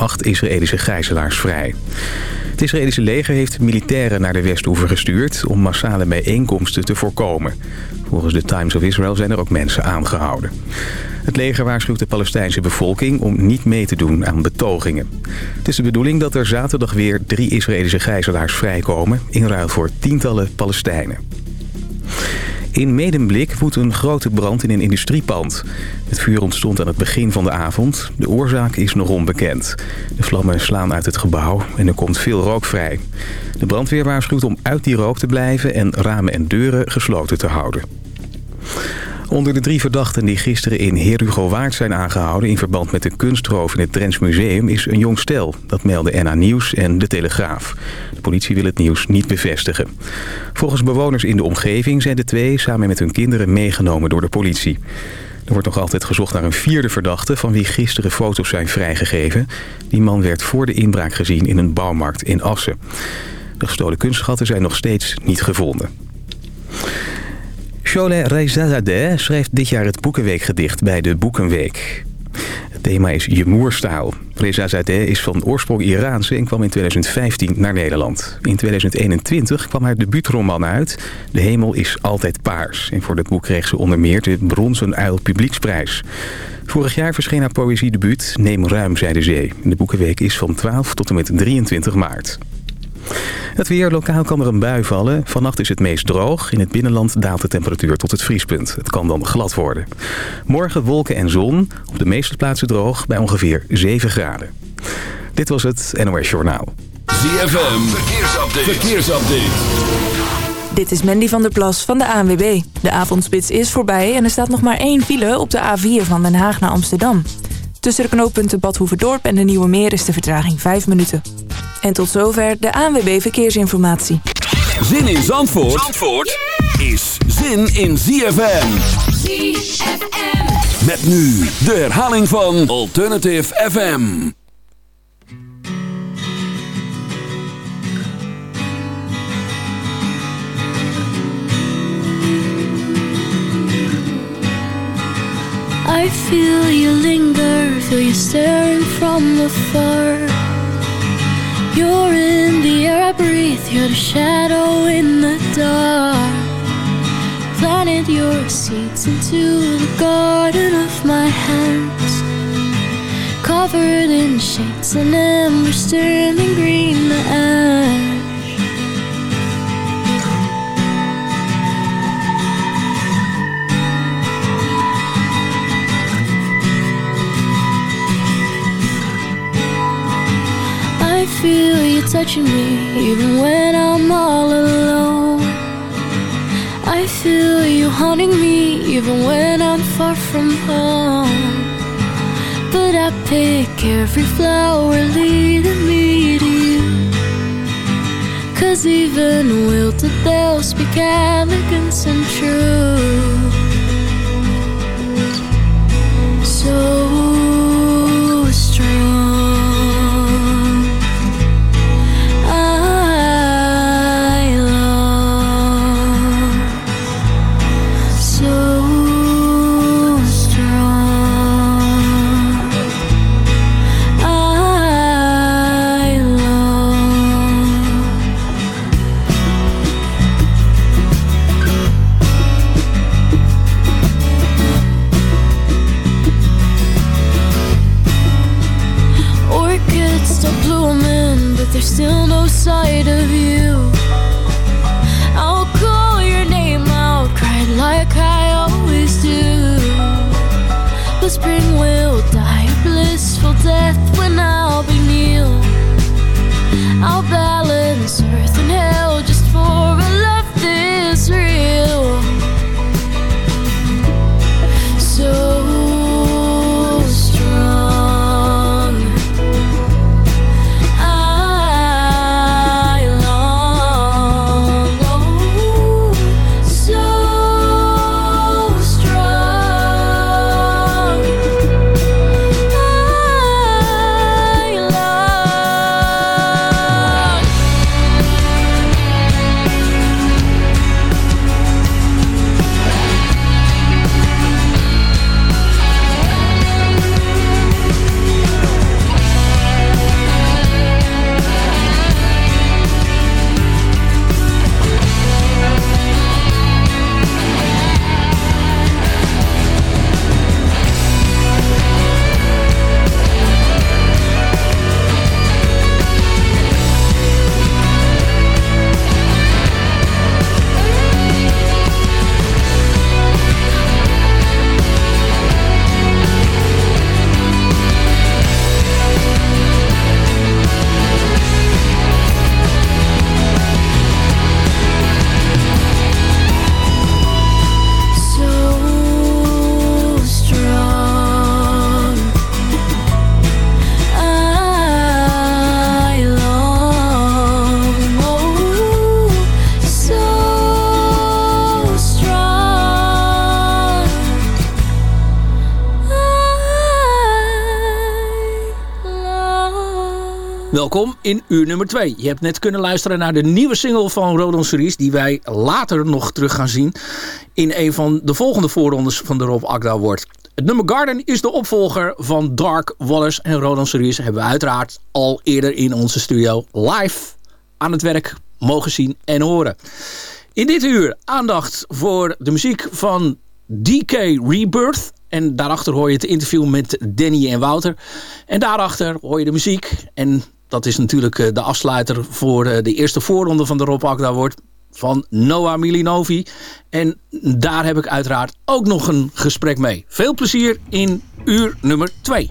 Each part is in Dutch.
acht Israëlische gijzelaars vrij. Het Israëlische leger heeft militairen naar de Westoever gestuurd... om massale bijeenkomsten te voorkomen. Volgens de Times of Israel zijn er ook mensen aangehouden. Het leger waarschuwt de Palestijnse bevolking om niet mee te doen aan betogingen. Het is de bedoeling dat er zaterdag weer drie Israëlische gijzelaars vrijkomen... in ruil voor tientallen Palestijnen. In Medemblik woedt een grote brand in een industriepand. Het vuur ontstond aan het begin van de avond. De oorzaak is nog onbekend. De vlammen slaan uit het gebouw en er komt veel rook vrij. De brandweer waarschuwt om uit die rook te blijven en ramen en deuren gesloten te houden. Onder de drie verdachten die gisteren in Herugowaard zijn aangehouden... in verband met de kunstroof in het Drents Museum is een jong stel. Dat melden NA Nieuws en De Telegraaf. De politie wil het nieuws niet bevestigen. Volgens bewoners in de omgeving zijn de twee samen met hun kinderen meegenomen door de politie. Er wordt nog altijd gezocht naar een vierde verdachte... van wie gisteren foto's zijn vrijgegeven. Die man werd voor de inbraak gezien in een bouwmarkt in Assen. De gestolen kunstschatten zijn nog steeds niet gevonden. Cholet Rezazadeh schreef dit jaar het Boekenweekgedicht bij de Boekenweek. Het thema is je moerstaal. Rezazadeh is van oorsprong Iraanse en kwam in 2015 naar Nederland. In 2021 kwam haar debuutroman uit. De hemel is altijd paars. En voor dit boek kreeg ze onder meer de Bronzen Uil Publieksprijs. Vorig jaar verscheen haar poëziedebuut Neem ruim, zei de zee. De Boekenweek is van 12 tot en met 23 maart. Het weer, lokaal kan er een bui vallen. Vannacht is het meest droog. In het binnenland daalt de temperatuur tot het vriespunt. Het kan dan glad worden. Morgen wolken en zon. Op de meeste plaatsen droog bij ongeveer 7 graden. Dit was het NOS Journaal. ZFM, verkeersupdate. verkeersupdate. Dit is Mandy van der Plas van de ANWB. De avondspits is voorbij en er staat nog maar één file op de A4 van Den Haag naar Amsterdam. Tussen de knooppunten Bad Hoeverdorp en de Nieuwe Meer is de vertraging 5 minuten. En tot zover de ANWB Verkeersinformatie. Zin in Zandvoort, Zandvoort is zin in ZFM. ZFM. Met nu de herhaling van Alternative FM. I feel you linger, feel you staring from afar. You're in the air I breathe, you're the shadow in the dark. Planted your seeds into the garden of my hands. Covered in shades and embers turning green to ash. Touching me even when I'm all alone. I feel you haunting me even when I'm far from home. But I pick every flower leading me to you. Cause even wilted they'll speak elegance and truth. So Welkom in uur nummer 2. Je hebt net kunnen luisteren naar de nieuwe single van Rodon Series... die wij later nog terug gaan zien... in een van de volgende voorrondes van de Rob Agda Award. Het nummer Garden is de opvolger van Dark Wallace. En Rodon Series hebben we uiteraard al eerder in onze studio... live aan het werk mogen zien en horen. In dit uur aandacht voor de muziek van DK Rebirth... En daarachter hoor je het interview met Danny en Wouter. En daarachter hoor je de muziek. En dat is natuurlijk eh, de afsluiter voor eh, de eerste voorronde van de Rob Akda wordt van Noah Milinovi. En daar heb ik uiteraard ook nog een gesprek mee. Veel plezier in uur nummer 2.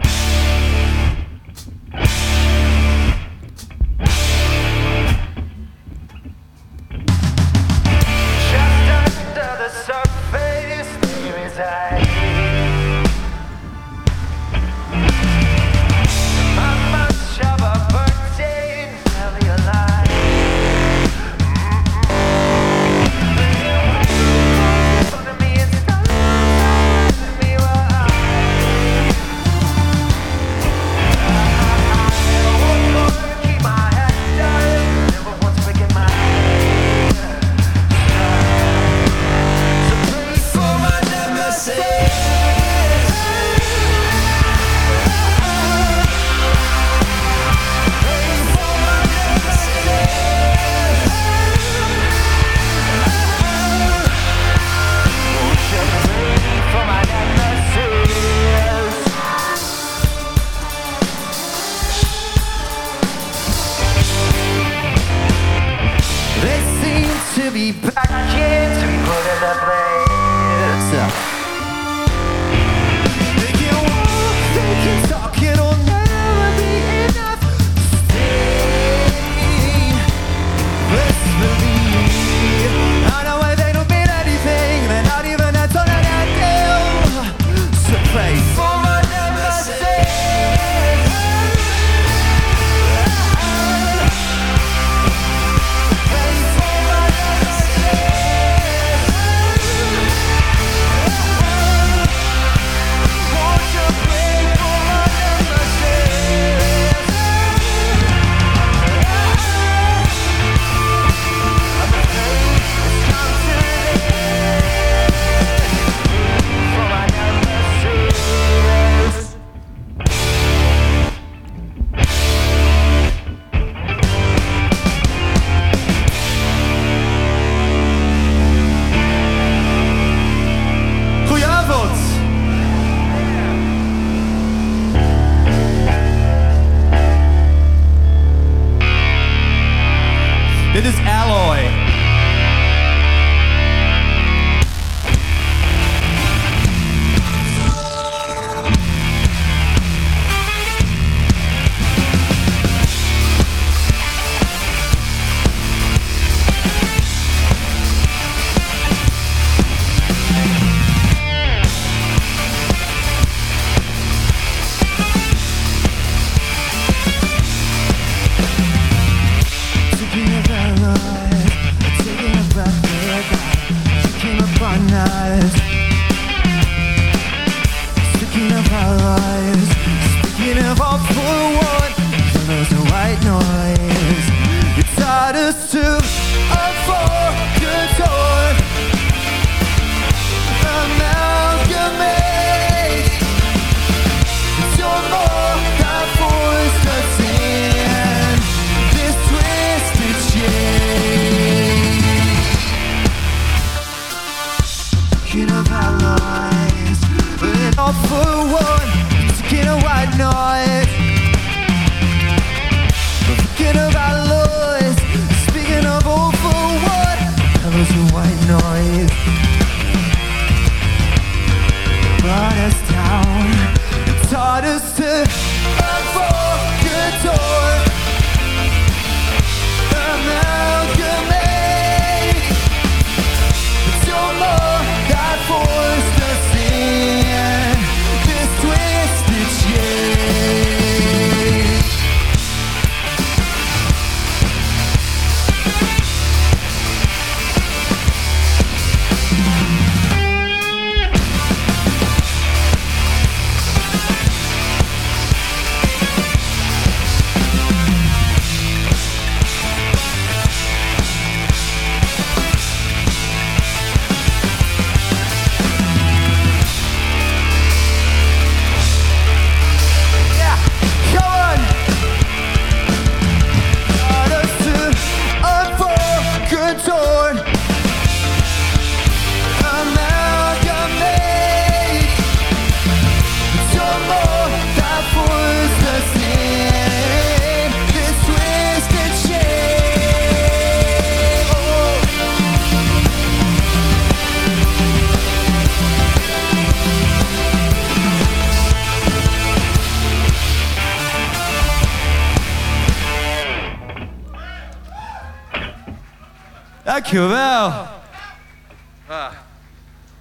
Dankjewel.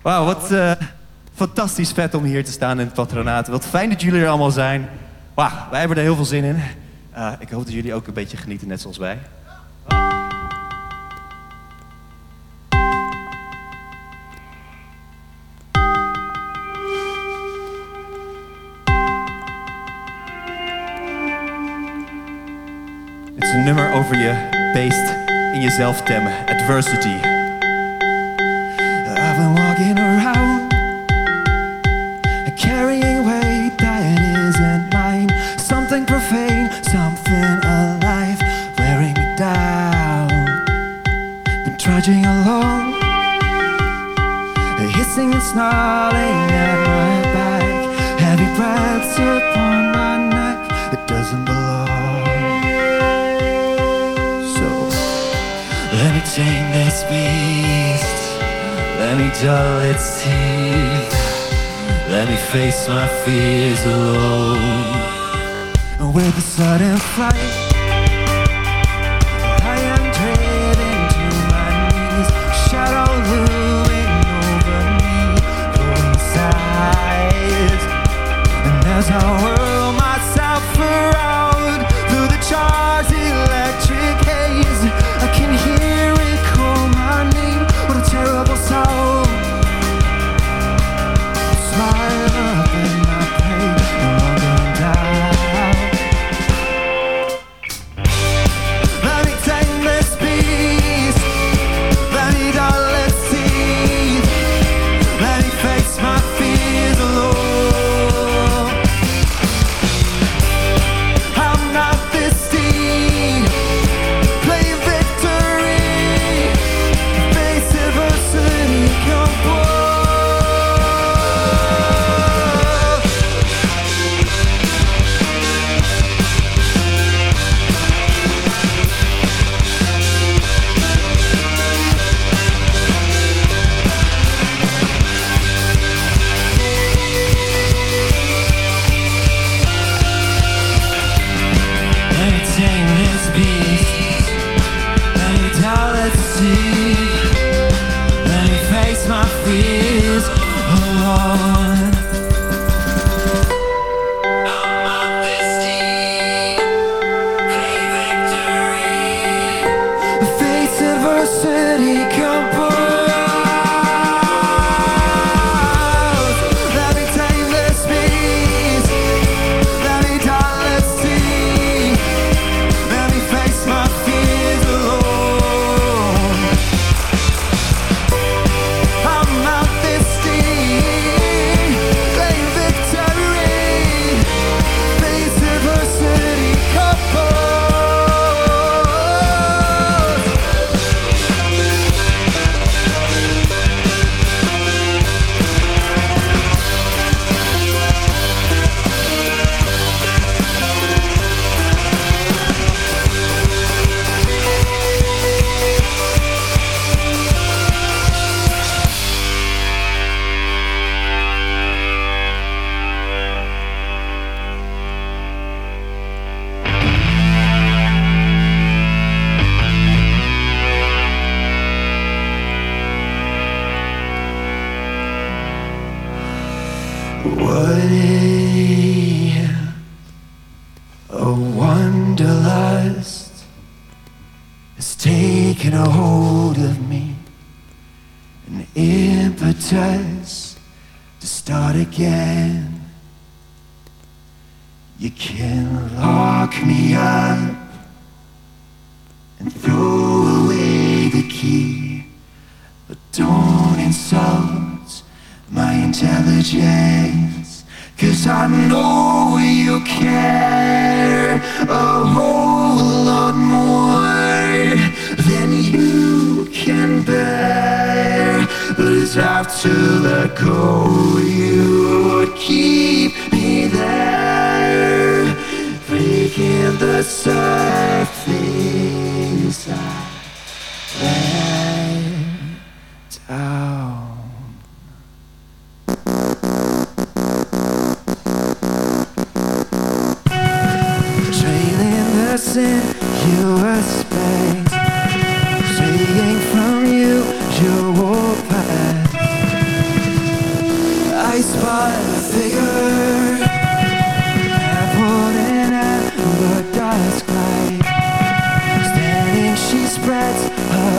Wauw, wat uh, fantastisch vet om hier te staan in het patronaat. Wat fijn dat jullie er allemaal zijn. Wauw, wij hebben er heel veel zin in. Uh, ik hoop dat jullie ook een beetje genieten, net zoals wij. Het is een nummer over je beest in jezelf temmen. Adversity. I've been walking around carrying weight that isn't mine. Something profane, something alive, wearing me down. Been trudging along, hissing and snarling tame this beast. Let me dull its teeth. Let me face my fears alone. With a sudden flight,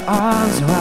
arms around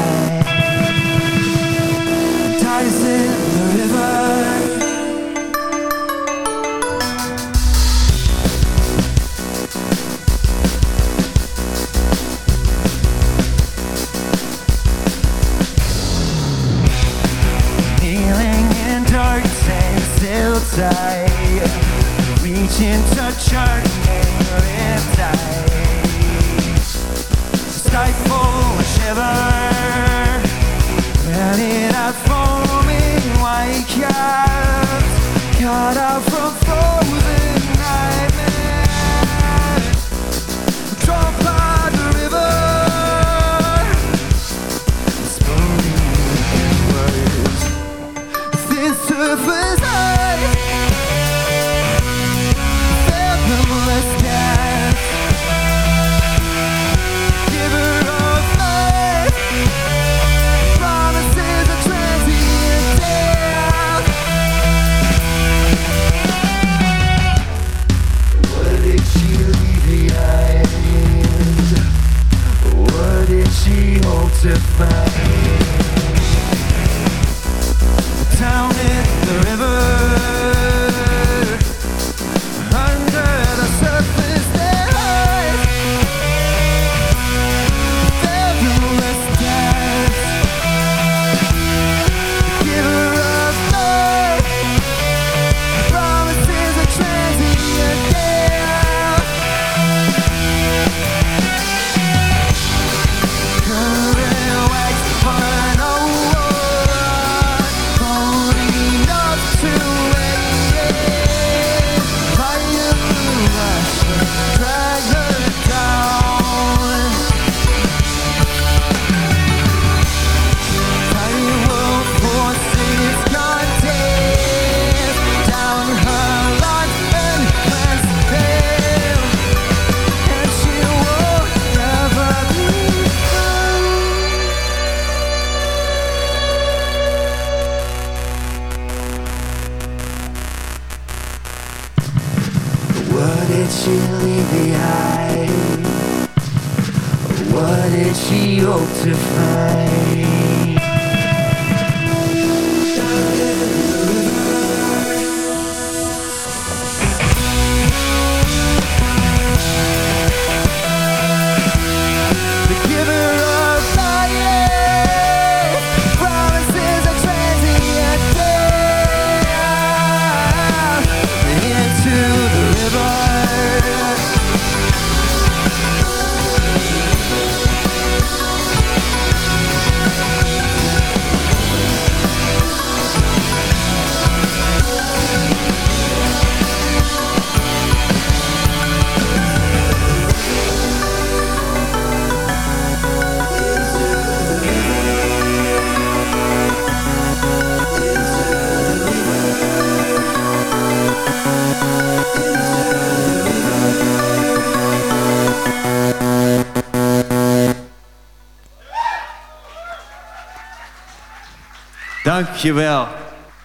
Dankjewel.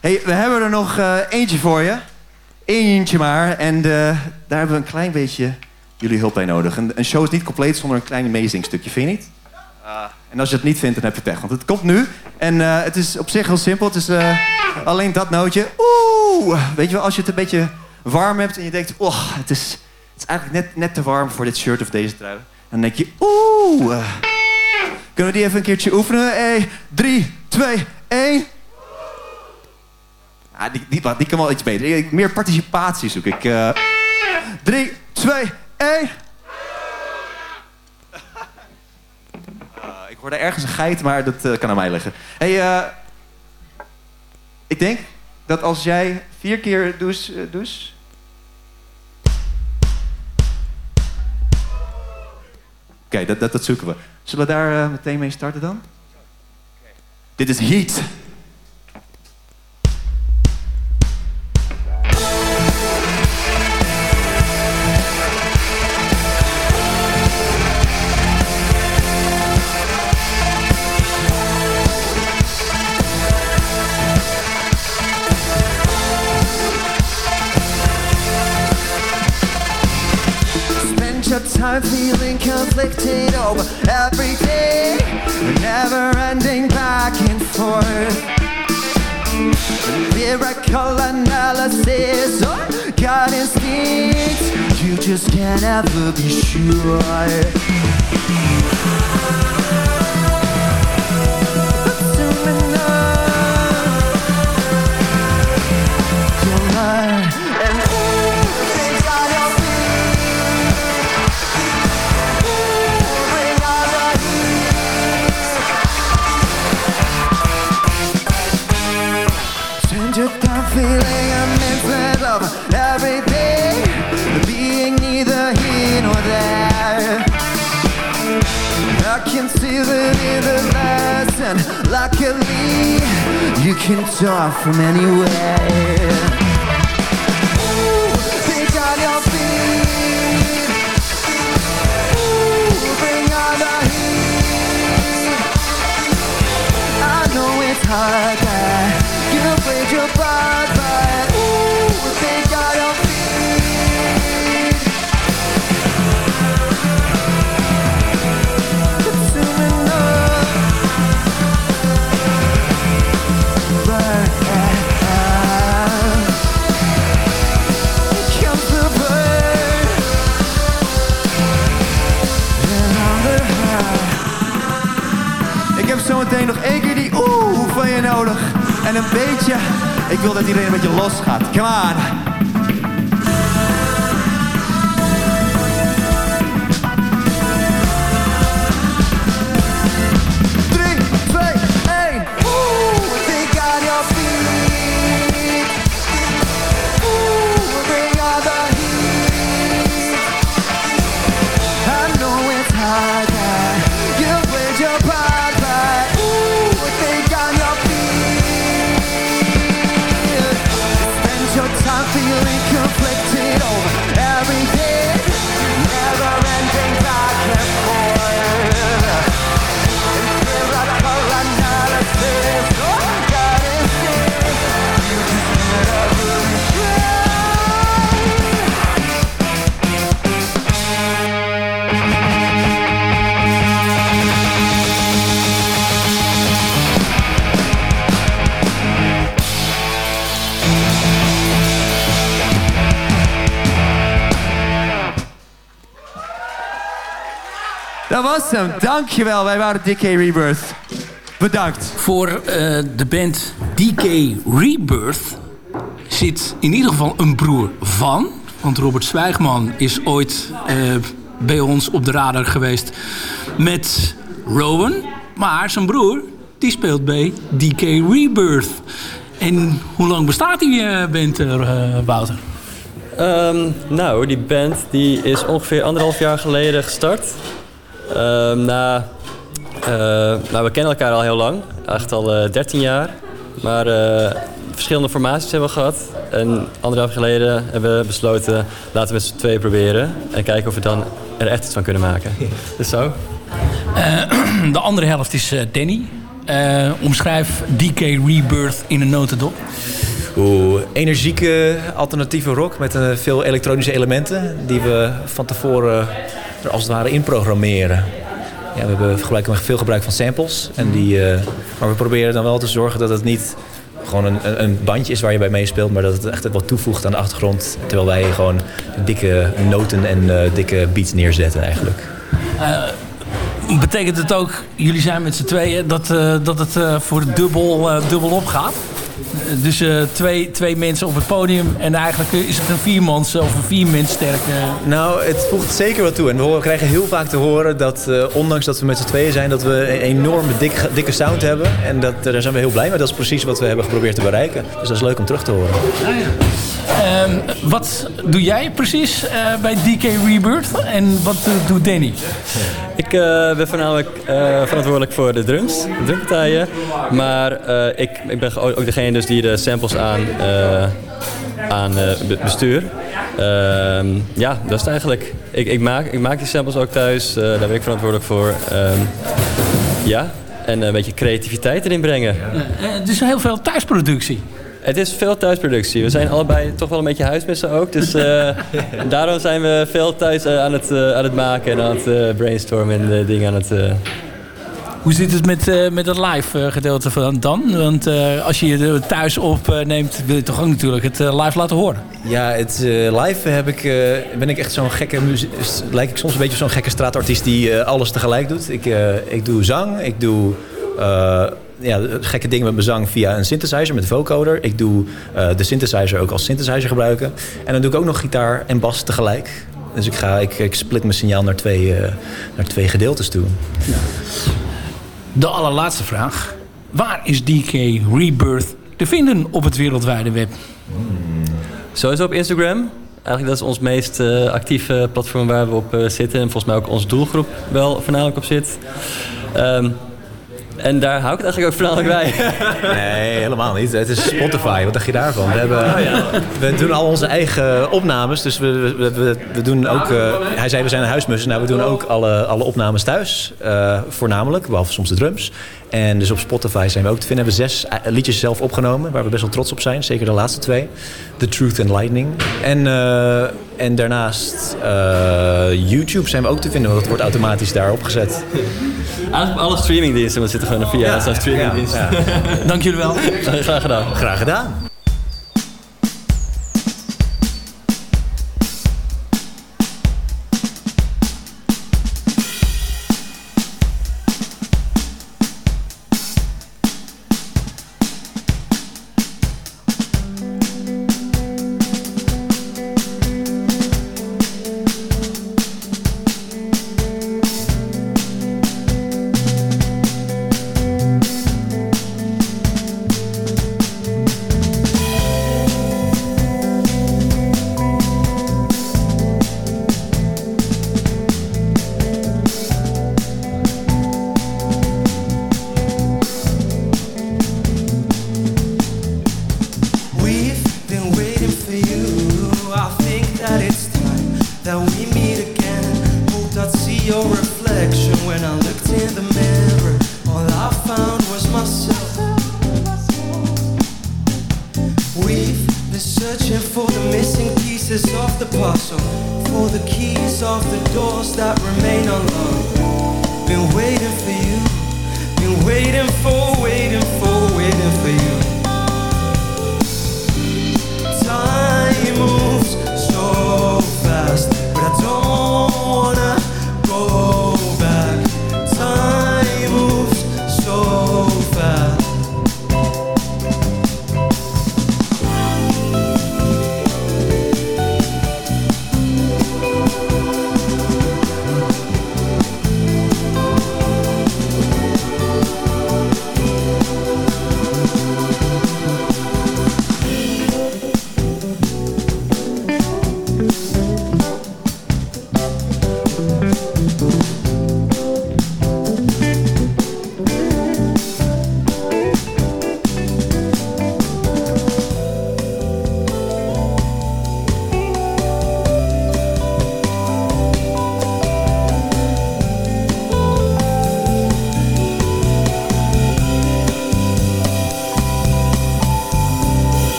Hey, we hebben er nog uh, eentje voor je. Eentje maar. En uh, daar hebben we een klein beetje jullie hulp bij nodig. Een, een show is niet compleet zonder een klein meezingstukje, vind je niet? Uh, en als je het niet vindt, dan heb je pech. Want het komt nu. En het is op zich heel simpel. Het is alleen dat nootje. Oeh! Weet je wel, als je het een beetje warm hebt en je denkt... Oh, het is, het is eigenlijk net, net te warm voor dit shirt of deze trui. Dan denk je... Oeh! kunnen we die even een keertje oefenen? Hey, 3, 2, 1... Ah, die, die, kan wel iets beter. Meer participatie zoek ik. Uh, 3, 2, 1. ik hoorde ergens een geit, maar dat uh, kan aan mij liggen. Hey, uh, ik denk dat als jij vier keer douche... Uh, douche Oké, dat, dat, dat, zoeken we. Zullen we daar meteen mee starten dan? Dit is Heat. Back. Miracle analysis or gut instinct, you just can't ever be sure. Soon can see that in the lesson. Luckily, you can talk from anywhere. On your feet. Bring on the heat. I know it's hard that you played your part, nodig. En een beetje, ik wil dat iedereen een beetje los gaat. Come on. Dat was hem. Dankjewel. Wij waren DK Rebirth. Bedankt. Voor eh, de band DK Rebirth zit in ieder geval een broer van. Want Robert Zwijgman is ooit eh, bij ons op de radar geweest met Rowan. Maar zijn broer, die speelt bij DK Rebirth. En hoe lang bestaat die eh, band, eh, Wouter? Ehm, nou, die band die is ongeveer anderhalf jaar geleden gestart. Ehm, eh, nou, we kennen elkaar al heel lang, echt al eh 13 jaar. Maar eh, verschillende formaties hebben we gehad. En anderhalf jaar geleden hebben we besloten, laten we met z'n tweeën proberen. En kijken of we dan er echt iets van kunnen maken. Dus zo. De andere helft is eh, Danny. Eh, omschrijf DK Rebirth in een notendop. Oeh, energieke alternatieve rock met eh, veel elektronische elementen die we van tevoren als het ware in programmeren. Ja, we hebben gebruik, veel gebruik van samples. En die, eh, maar we proberen dan wel te zorgen dat het niet gewoon een, een- bandje is waar je bij meespeelt, maar dat het echt wat toevoegt aan de achtergrond. Terwijl wij gewoon dikke noten en eh, dikke beats neerzetten eigenlijk. Betekent het ook, jullie zijn met z'n tweeën, dat, eh, dat het eh, voor dubbel, eh, dubbel op gaat? Eh, Dus eh, twee, twee mensen op het podium en eigenlijk is het een viermans of een viermens sterke... Nou, het voegt zeker wat toe. En we horen- krijgen heel vaak te horen dat, eh, ondanks dat we met z'n tweeën zijn, dat we een enorme dikke, dikke sound hebben. En dat, eh, daar zijn we heel blij mee. Dat is precies wat we hebben geprobeerd te bereiken. Dus dat is leuk om terug te horen. Ehm, wat doe jij precies eh, bij DK Rebirth en wat doet Danny? Ik eh, ben voornamelijk eh, verantwoordelijk voor de drums, de drumpartijen. Maar ik, ik ben ook degene dus die de samples aan, aan be- bestuur. Ehm, ja, dat is het eigenlijk. Ik, ik, maak, ik maak die samples ook thuis, daar ben ik verantwoordelijk voor. Ehm, ja, en een beetje creativiteit erin brengen. Dus heel veel thuisproductie. Het is veel thuisproductie. We zijn allebei toch wel een beetje huismissen ook. Dus uh, daarom zijn we veel thuis uh, aan, het, uh, aan het maken en aan het brainstormen en dingen aan het... Hoe zit het met, met het live gedeelte van dan? Want als je je thuis opneemt, wil je toch ook natuurlijk het live laten horen? Ja, het live heb ik, ben ik echt zo'n gekke... lijk ik soms een beetje zo'n gekke straatartiest die alles tegelijk doet. Ik, ik doe zang, ik doe ja, gekke dingen met mijn zang via een synthesizer met vocoder. Ik doe uh, de synthesizer ook als synthesizer gebruiken. En dan doe ik ook nog gitaar en bas tegelijk. Dus ik, ga, ik, ik split mijn signaal naar twee, uh, naar twee gedeeltes toe. Ja. De allerlaatste vraag. Waar is DK Rebirth te vinden op het wereldwijde web? Hmm. Sowieso op Instagram. Eigenlijk dat is ons meest uh, actieve platform waar we op zitten. En volgens mij ook onze doelgroep wel voornamelijk op zit. Um, en daar hou ik het eigenlijk ook voornamelijk bij. Nee, helemaal niet. Het is Spotify. Wat dacht je daarvan? We, hebben, oh, we doen al onze eigen opnames. Dus we, we, we, we doen ook... Uh, hij zei we zijn een huismus. Nou, we doen ook alle, alle opnames thuis. Uh, voornamelijk. Behalve soms de drums. En dus op Spotify zijn we ook te vinden. We hebben zes eh, liedjes zelf opgenomen. Waar we best wel trots op zijn. Zeker de laatste twee. The Truth and Lightning. En, uh, en daarnaast uh, YouTube zijn we ook te vinden. Want dat wordt automatisch daar opgezet. Eigenlijk alle streamingdiensten, we zitten gewoon via ja, zo'n streamingdienst. Ja, ja. Dank jullie wel. Graag gedaan. Graag gedaan.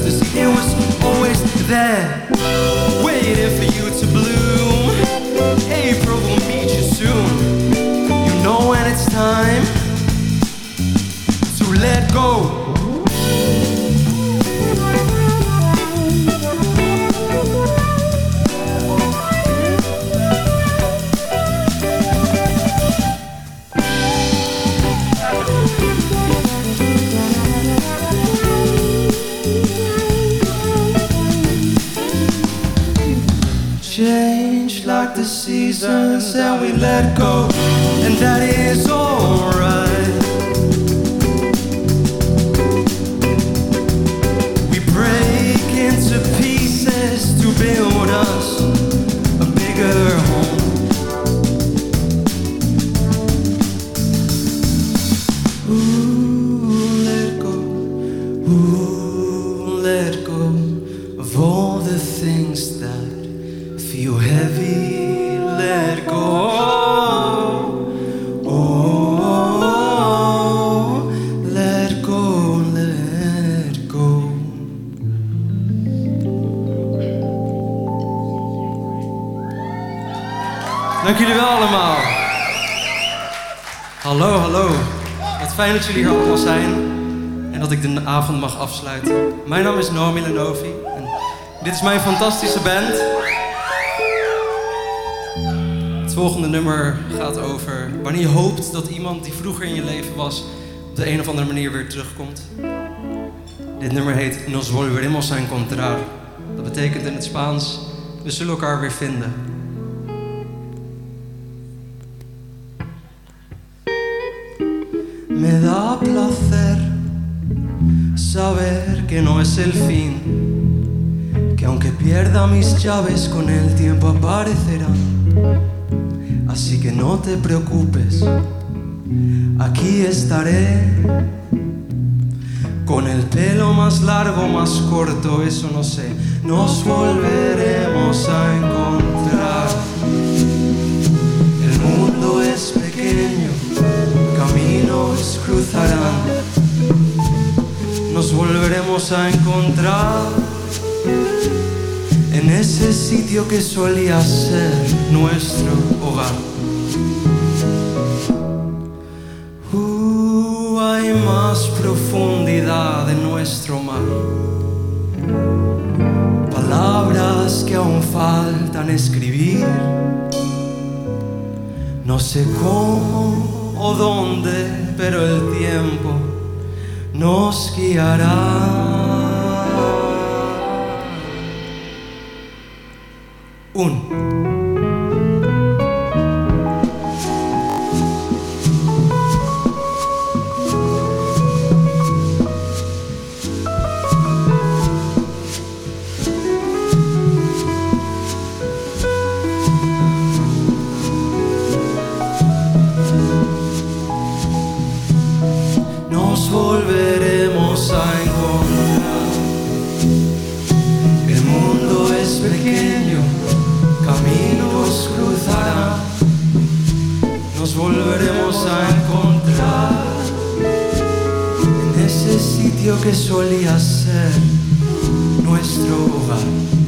It was always there, waiting for you to bloom. Seasons and we let go, and that is alright. Afsluiten. Mijn naam is Noam Milanovi en dit is mijn fantastische band. Het volgende nummer gaat over wanneer je hoopt dat iemand die vroeger in je leven was op de een of andere manier weer terugkomt. Dit nummer heet Nos volveremos a encontrar. Dat betekent in het Spaans, we zullen elkaar weer vinden. Me da saber que no es el fin, que aunque pierda mis llaves con el tiempo aparecerán. Así que no te preocupes, aquí estaré. Con el pelo más largo, más corto, eso no sé, nos volveremos a encontrar. El mundo es pequeño, caminos cruzarán. Nos volveremos a encontrar en ese sitio que solía ser nuestro hogar. Uh, hay más profundidad en nuestro mar. Palabras que aún faltan escribir. No sé cómo o dónde, pero el tiempo nos guiará. as trovas.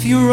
if you're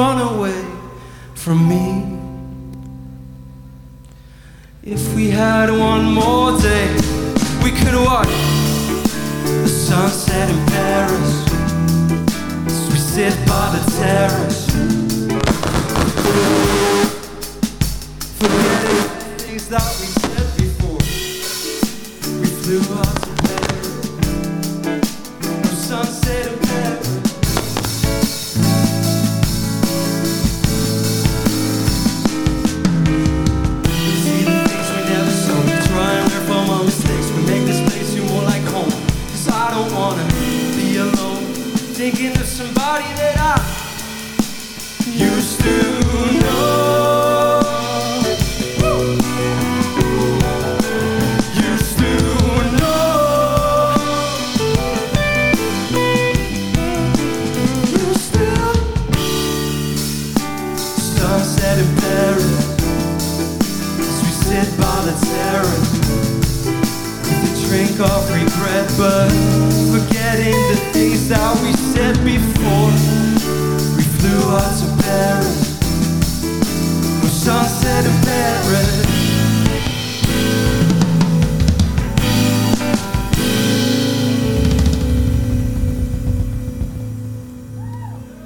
Paris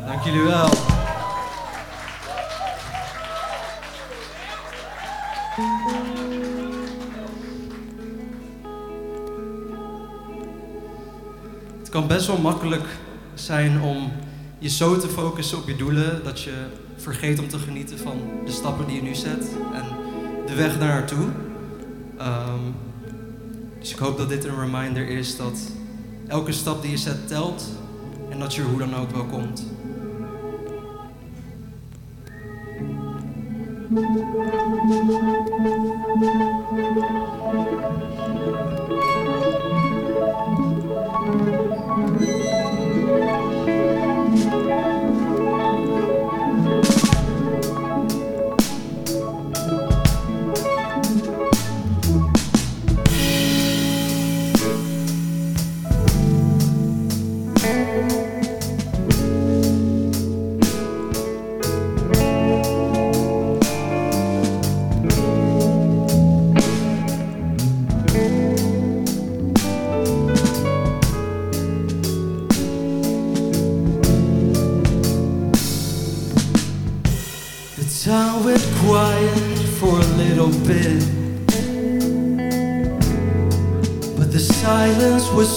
Dank jullie wel. Het kan best wel makkelijk zijn om je zo te focussen op je doelen dat je vergeet om te genieten van de stappen die je nu zet en de weg naar naartoe. Um, ehm, dus ik hoop dat dit een reminder is dat elke stap die je zet telt en dat je er hoe dan ook wel komt.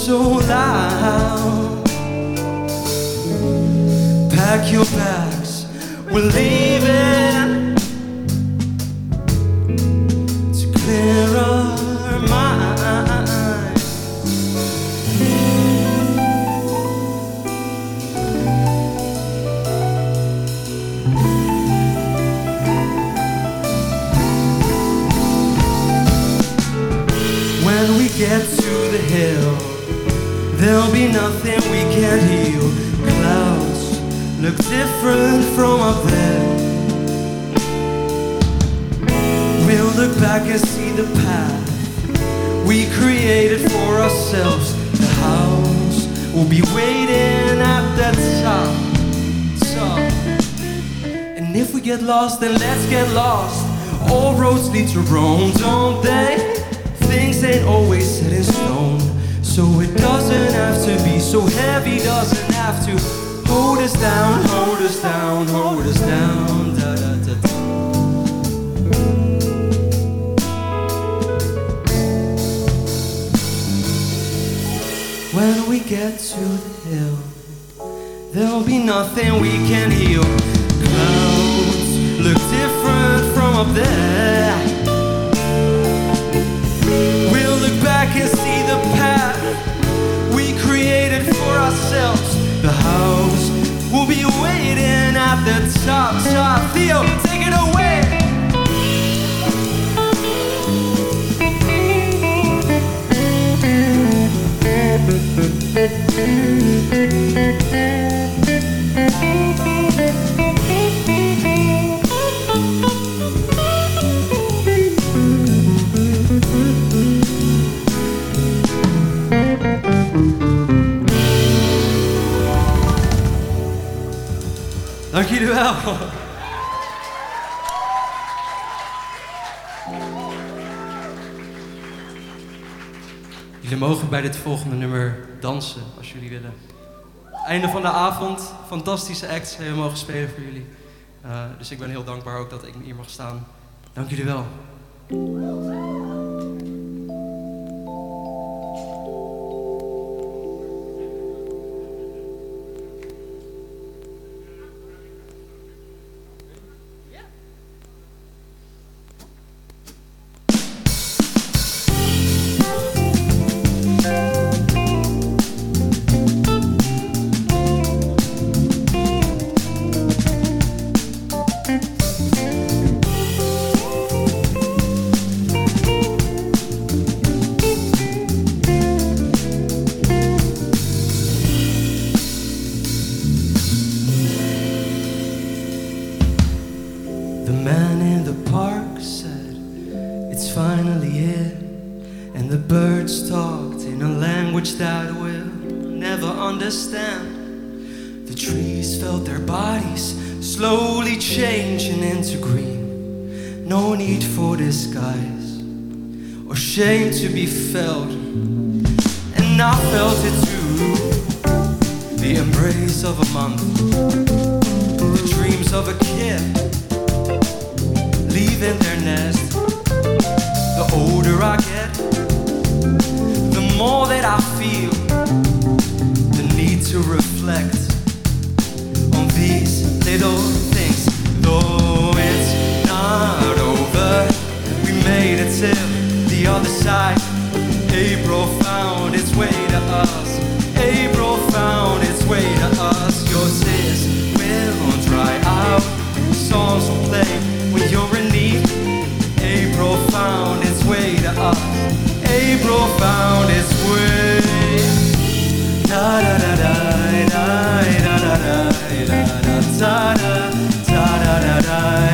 so loud. Lost, then let's get lost. All roads lead to Rome, don't they? Things ain't always set in stone. So it doesn't have to be so heavy, doesn't have to hold us down, hold us down, hold us down. Da, da, da, da. When we get to the hill, there'll be nothing we can heal. From up there. We'll look back and see the path we created for ourselves. The house will be waiting at the top. Top, Theo, take it away. Dank jullie wel. Jullie mogen bij dit volgende nummer dansen, als jullie willen. Einde van de avond, fantastische acts hebben we mogen spelen voor jullie. Eh, dus ik ben heel dankbaar ook dat ik hier mag staan. Dank jullie wel. fell found its way to us. April found its way to us. Your tears will dry out. Songs will play when you're in need. April found its way to us. April found its way. Da da da da da da da da da da da da da da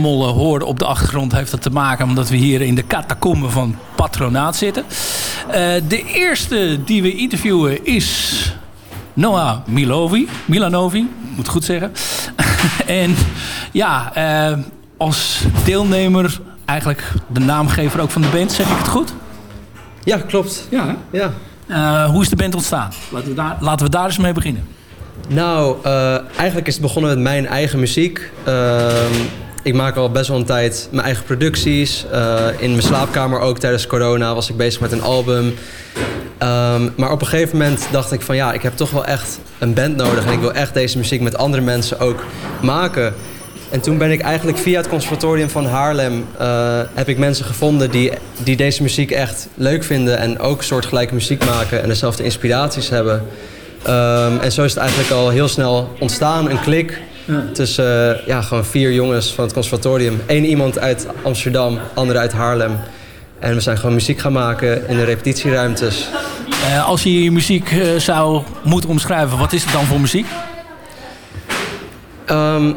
gerommel eh, op de achtergrond... heeft dat te maken omdat we hier in de catacomben van Patronaat zitten. Eh, de eerste die we interviewen is Noah Milovi. Milanovi, moet goed zeggen. en ja, eh, als deelnemer eigenlijk de naamgever ook van de band. Zeg ik het goed? Ja, klopt. Ja, ja. Uh, hoe is de band ontstaan? Laten we daar, laten we daar eens mee beginnen. Nou, uh, eigenlijk is het begonnen met mijn eigen muziek. Uh, ik maak al best wel een tijd mijn eigen producties. Uh, in mijn slaapkamer ook tijdens corona was ik bezig met een album. Um, maar op een gegeven moment dacht ik van ja, ik heb toch wel echt een band nodig. En ik wil echt deze muziek met andere mensen ook maken. En toen ben ik eigenlijk via het conservatorium van Haarlem... Uh, heb ik mensen gevonden die, die deze muziek echt leuk vinden... en ook soortgelijke muziek maken en dezelfde inspiraties hebben. Um, en zo is het eigenlijk al heel snel ontstaan, een klik... Ja. tussen uh, ja, gewoon vier jongens van het conservatorium. Eén iemand uit Amsterdam, andere uit Haarlem. En we zijn gewoon muziek gaan maken in de repetitieruimtes. Uh, als je je muziek uh, zou moeten omschrijven, wat is het dan voor muziek? Um,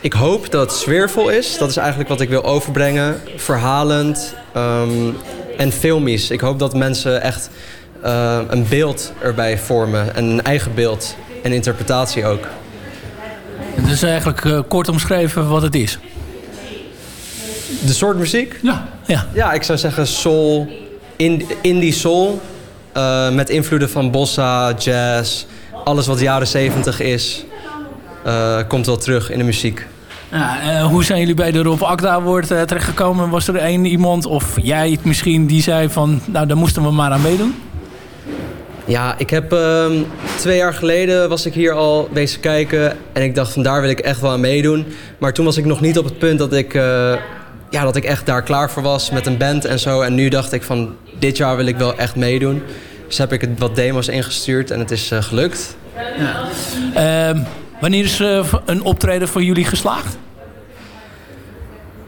ik hoop dat het sfeervol is. Dat is eigenlijk wat ik wil overbrengen. Verhalend um, en filmisch. Ik hoop dat mensen echt uh, een beeld erbij vormen. En een eigen beeld en interpretatie ook. Het is eigenlijk uh, kort omschreven wat het is. De soort muziek? Ja. Ja, ja ik zou zeggen soul, indie soul. Uh, met invloeden van bossa, jazz. Alles wat jaren 70 is, uh, komt wel terug in de muziek. Ja, hoe zijn jullie bij de Rob Akda Award terechtgekomen? Was er één iemand, of jij misschien, die zei van... nou, daar moesten we maar aan meedoen? Ja, ik heb uh, twee jaar geleden was ik hier al bezig kijken. En ik dacht van daar wil ik echt wel aan meedoen. Maar toen was ik nog niet op het punt dat ik, uh, ja, dat ik echt daar klaar voor was met een band en zo. En nu dacht ik van dit jaar wil ik wel echt meedoen. Dus heb ik wat demos ingestuurd en het is uh, gelukt. Ja. wanneer is een optreden voor jullie geslaagd?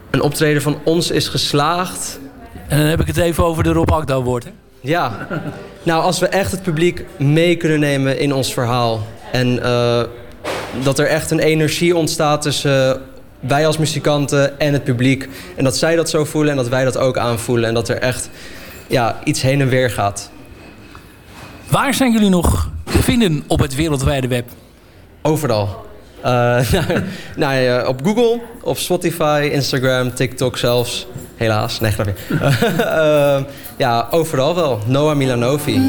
Een optreden van ons is geslaagd. En dan heb ik het even over de Rob Akda hè? Ja, nou als we echt het publiek mee kunnen nemen in ons verhaal. En uh, dat er echt een energie ontstaat tussen uh, wij als muzikanten en het publiek. En dat zij dat zo voelen en dat wij dat ook aanvoelen. En dat er echt ja, iets heen en weer gaat. Waar zijn jullie nog te vinden op het wereldwijde web? Overal. Uh, nou, nou, op Google, op Spotify, Instagram, TikTok zelfs. Helaas, nee, grapje. uh, ja, overal wel. Noah Milanovi.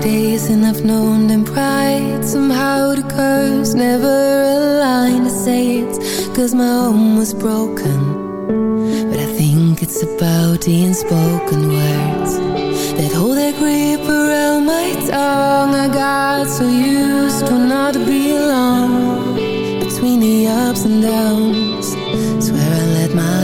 Days and I've known them pride Somehow the curves never align to say it's Cause my home was broken But I think it's about the unspoken words That hold their grip around my tongue I got so used to not be alone Between the ups and downs. Swear I let my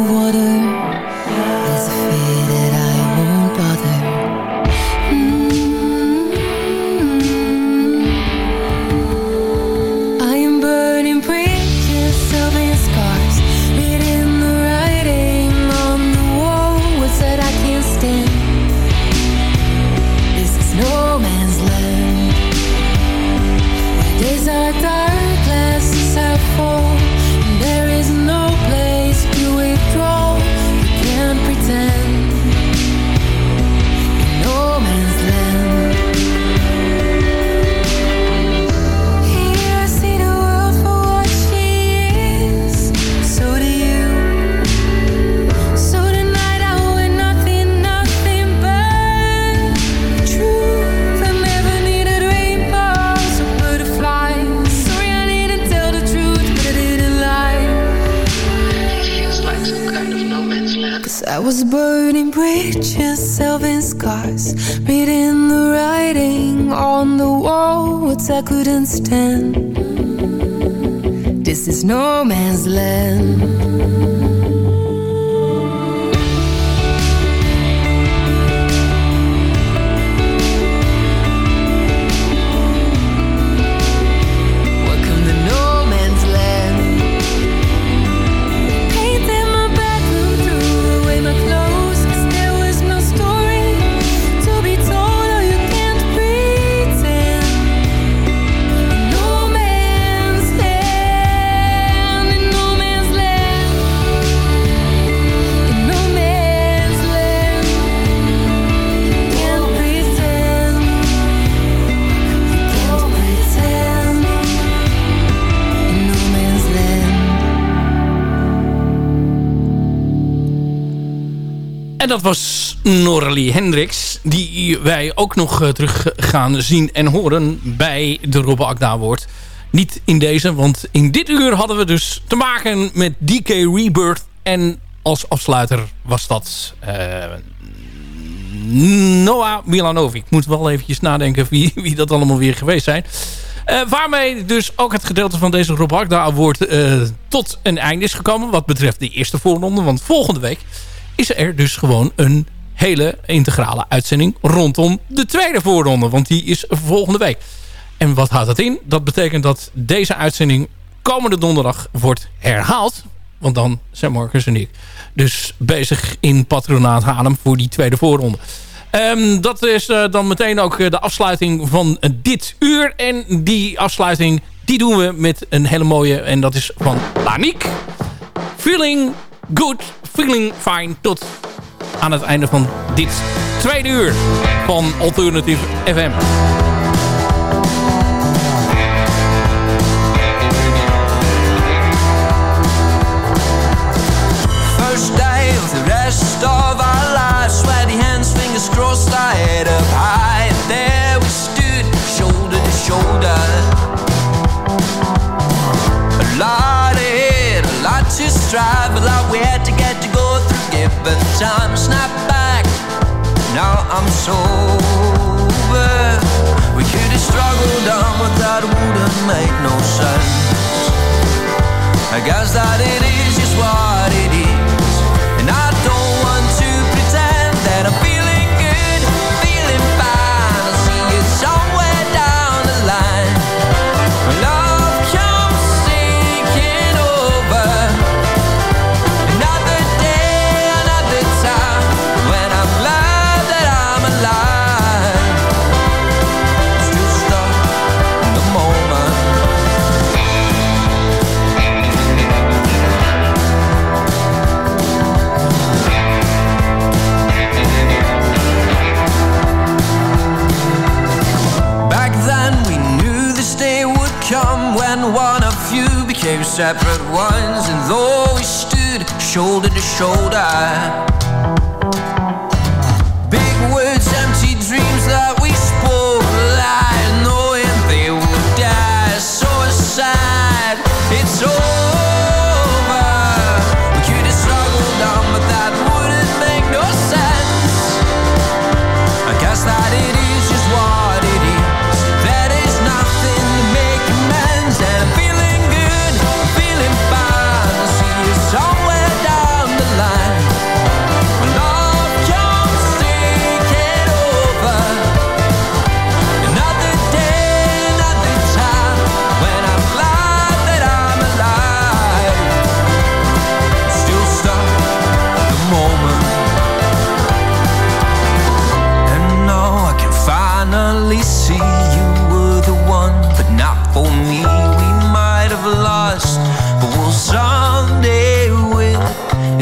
dat was Noralie Hendricks. Die wij ook nog eh, terug gaan zien en horen bij de Robbe Akda Award. Niet in deze, want in dit uur hadden we dus te maken met DK Rebirth. En als afsluiter was dat eh, Noah Milanovic. Ik moet wel eventjes nadenken wie, wie dat allemaal weer geweest zijn. Eh, waarmee dus ook het gedeelte van deze Rob Agda Award tot een einde is gekomen. Wat betreft de eerste voorronde. Want volgende week is er dus gewoon een hele integrale uitzending rondom de tweede voorronde. Want die is volgende week. En wat houdt dat in? Dat betekent dat deze uitzending komende donderdag wordt herhaald. Want dan zijn Marcus en ik dus bezig in Patronaat Haarlem voor die tweede voorronde. Ehm, dat is eh, dan meteen ook eh, de afsluiting van dit uur. En die afsluiting die doen we met een hele mooie. En dat is van Laniek. Feeling good, feeling fine. Tot aan het einde van dit tweede uur van Alternative FM. First day of the rest of our lives, sweaty hands, fingers crossed, our head up high. And there we stood, shoulder to shoulder. A lot ahead, a lot to strive, a lot we time, snap back. Now I'm sober. We could have struggled on, but that wouldn't make no sense. I guess that it is just what separate ones, and though we stood shoulder to shoulder,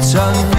山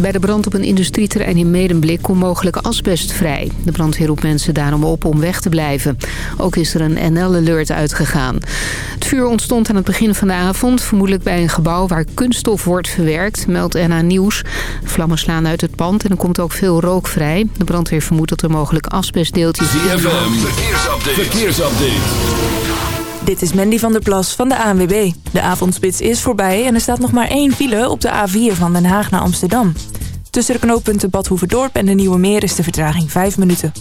Bij de brand op een industrieterrein in Medemblik komt mogelijk asbest vrij. De brandweer roept mensen daarom op om weg te blijven. Ook is er een NL-alert uitgegaan. Het vuur ontstond aan het begin van de avond... vermoedelijk bij een gebouw waar kunststof wordt verwerkt, meldt NA Nieuws. Vlammen slaan uit het pand en er komt ook veel rook vrij. De brandweer vermoedt dat er mogelijk asbestdeeltjes... ZFM, verkeersupdate. verkeersupdate. Dit is Mandy van der Plas van de ANWB. De avondspits is voorbij en er staat nog maar één file op de A4 van Den Haag naar Amsterdam. Tussen de knooppunten Bad Hoeverdorp en de Nieuwe Meer is de vertraging 5 minuten.